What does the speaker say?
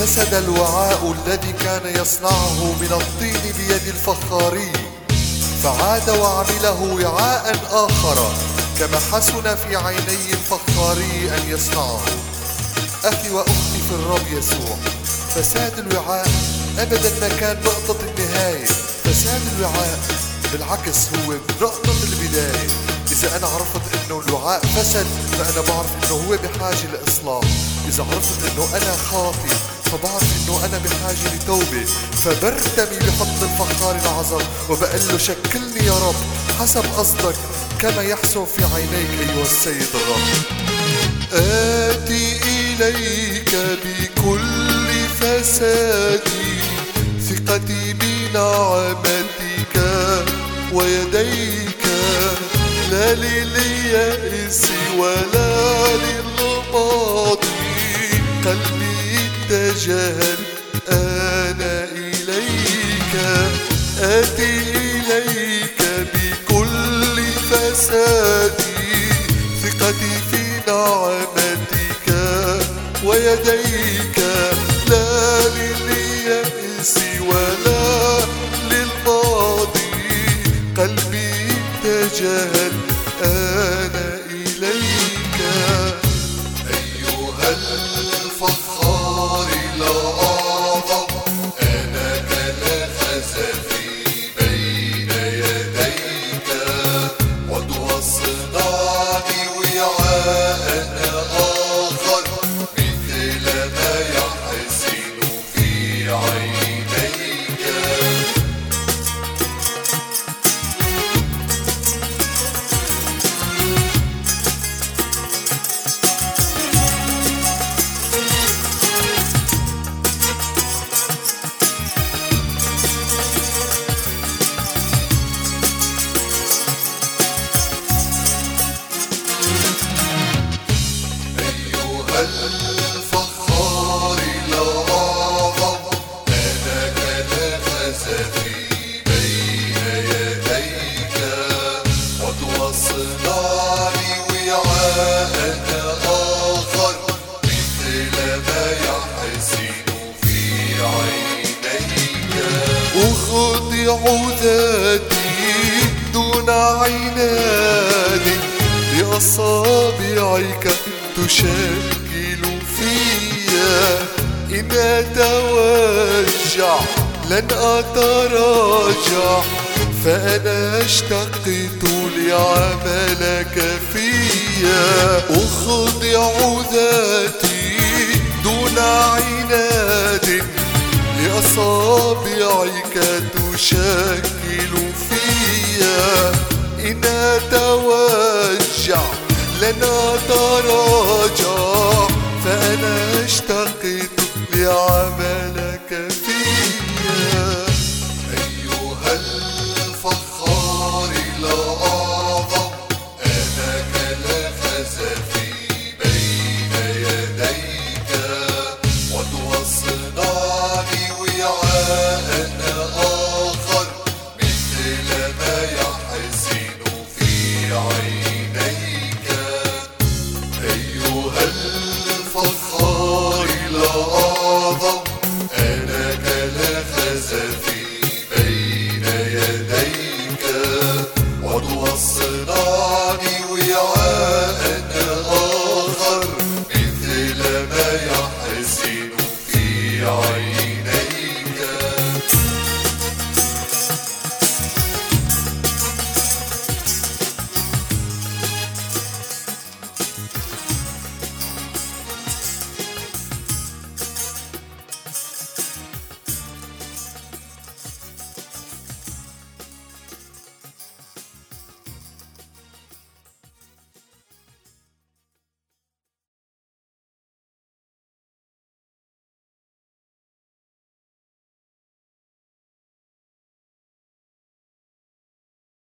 ففسد الوعاء الذي كان يصنعه من الطين بيد الفخاري. فعاد وعمله وعاء آخر كما حسن في عيني الفخاري أن يصنعه. أخي وأختي في الرب يسوع فساد الوعاء أبدا ما كان نقطة النهاية. فساد الوعاء بالعكس هو نقطة البداية. إذا أنا عرفت إنه الوعاء فسد فأنا بعرف إنه هو بحاجة لإصلاح. إذا عرفت إنه أنا خاطي فبعرف إنه أنا بحاجة لتوبة. فبرتمي بحضن الفخار العظم وبقول له شكلني يا رب. حسب قصدك كما يحسن في عينيك أيها السيد الرب. آتي إليك بكل فسادي ثقتي بنعمتك ويديك لا لليأس ولا اتجه أنا إليك آتي إليك بكل فسادي ثقتي في نعمتك ويديك. أخضع ذاتي دون عناد بأصابعك تشكل فيا. إن أتوجع لن أتراجع فأنا أشتقت لعملك فيا. أخضع ذاتي دون لأصابعك تشكل فيا. إن أتوجع لن أتراجع